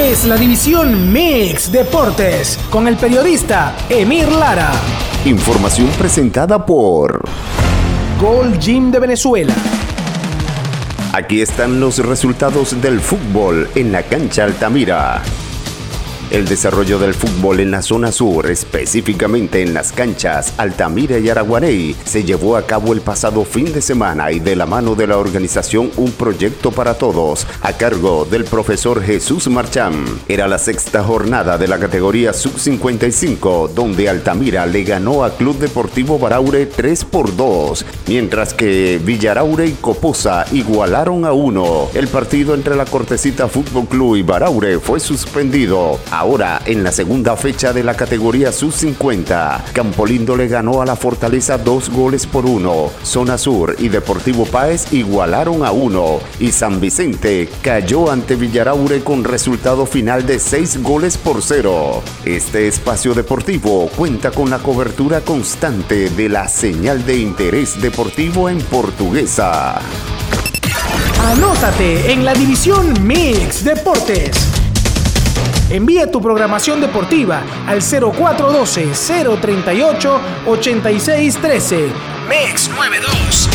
Es la división Mix Deportes con el periodista Emir Lara. Información presentada por Gold Gym de Venezuela. Aquí están los resultados del fútbol en la cancha Altamira. El desarrollo del fútbol en la zona sur, específicamente en las canchas Altamira y Araguarey, se llevó a cabo el pasado fin de semana y de la mano de la organización Un Proyecto para Todos, a cargo del profesor Jesús Marchán. Era la sexta jornada de la categoría Sub-55, donde Altamira le ganó a Club Deportivo Baraure 3 por 2, mientras que Villaraure y Coposa igualaron a 1. El partido entre la Cortecita Fútbol Club y Baraure fue suspendido. Ahora, en la segunda fecha de la categoría sub-50, Campolindo le ganó a la Fortaleza dos goles por uno. Zona Sur y Deportivo Páez igualaron a uno. Y San Vicente cayó ante Villaraure con resultado final de seis goles por cero. Este espacio deportivo cuenta con la cobertura constante de la señal de interés deportivo en portuguesa. Anótate en la división Mix Deportes. Envía tu programación deportiva al 0412-038-8613. Mix 92.